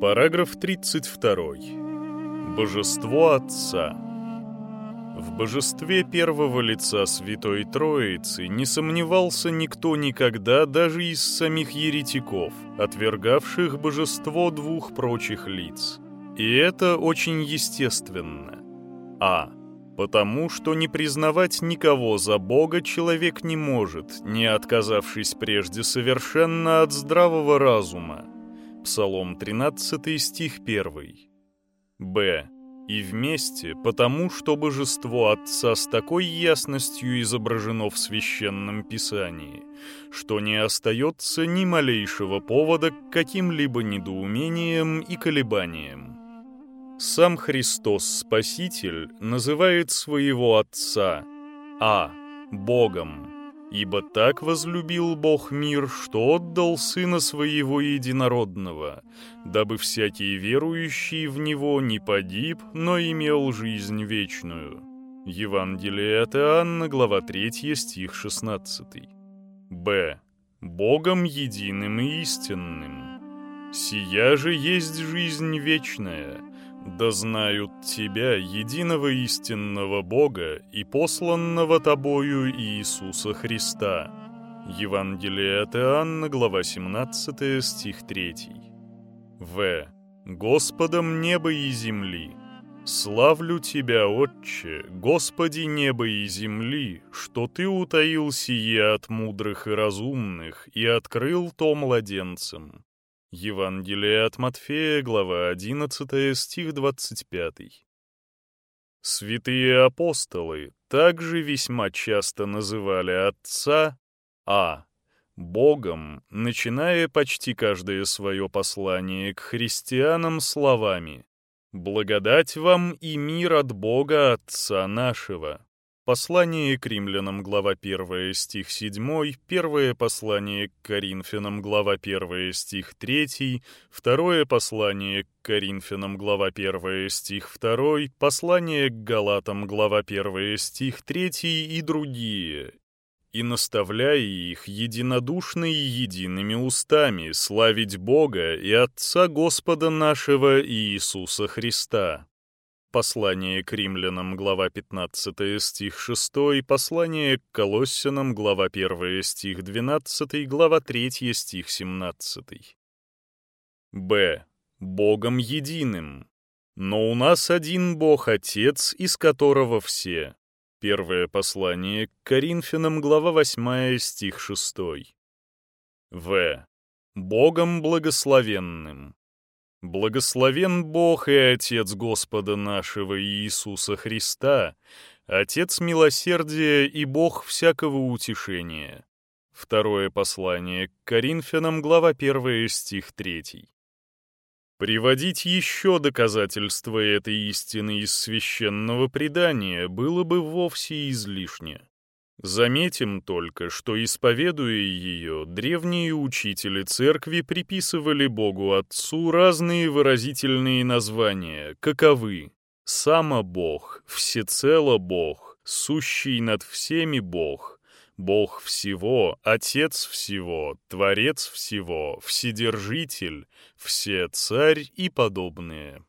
Параграф 32. Божество Отца. В божестве первого лица Святой Троицы не сомневался никто никогда даже из самих еретиков, отвергавших божество двух прочих лиц. И это очень естественно. А. Потому что не признавать никого за Бога человек не может, не отказавшись прежде совершенно от здравого разума. Псалом 13, стих 1. Б. И вместе, потому что божество Отца с такой ясностью изображено в Священном Писании, что не остается ни малейшего повода к каким-либо недоумениям и колебаниям. Сам Христос Спаситель называет своего Отца А. Богом, Ибо так возлюбил Бог мир, что отдал Сына Своего Единородного, дабы всякий верующий в Него не погиб, но имел жизнь вечную». Евангелие от Иоанна, глава 3, стих 16. Б. Богом единым и истинным. «Сия же есть жизнь вечная, да знают Тебя, единого истинного Бога и посланного Тобою Иисуса Христа». Евангелие от Иоанна, глава 17, стих 3. В. Господом неба и земли. Славлю Тебя, Отче, Господи неба и земли, что Ты утаил сие от мудрых и разумных и открыл то младенцам. Евангелие от Матфея, глава 11, стих 25. Святые апостолы также весьма часто называли Отца А. Богом, начиная почти каждое свое послание к христианам словами «Благодать вам и мир от Бога Отца нашего». Послание к римлянам, глава 1, стих 7, первое послание к Коринфянам, глава 1, стих 3, второе послание к Коринфянам, глава 1, стих 2, послание к Галатам, глава 1, стих 3 и другие, и наставляя их единодушно и едиными устами славить Бога и Отца Господа нашего Иисуса Христа Послание к римлянам, глава 15, стих 6, послание к Колоссянам, глава 1, стих 12, глава 3, стих 17. Б. Богом единым. Но у нас один Бог Отец, из которого все. Первое послание к Коринфянам, глава 8, стих 6. В. Богом благословенным. Благословен Бог и Отец Господа нашего Иисуса Христа, Отец милосердия и Бог всякого утешения. Второе послание к Коринфянам, глава 1, стих 3. Приводить еще доказательства этой истины из священного предания было бы вовсе излишне. Заметим только, что, исповедуя ее, древние учители церкви приписывали Богу Отцу разные выразительные названия, каковы «Само Бог», «Всецело Бог», «Сущий над всеми Бог», «Бог всего», «Отец всего», «Творец всего», «Вседержитель», «Все царь» и подобные.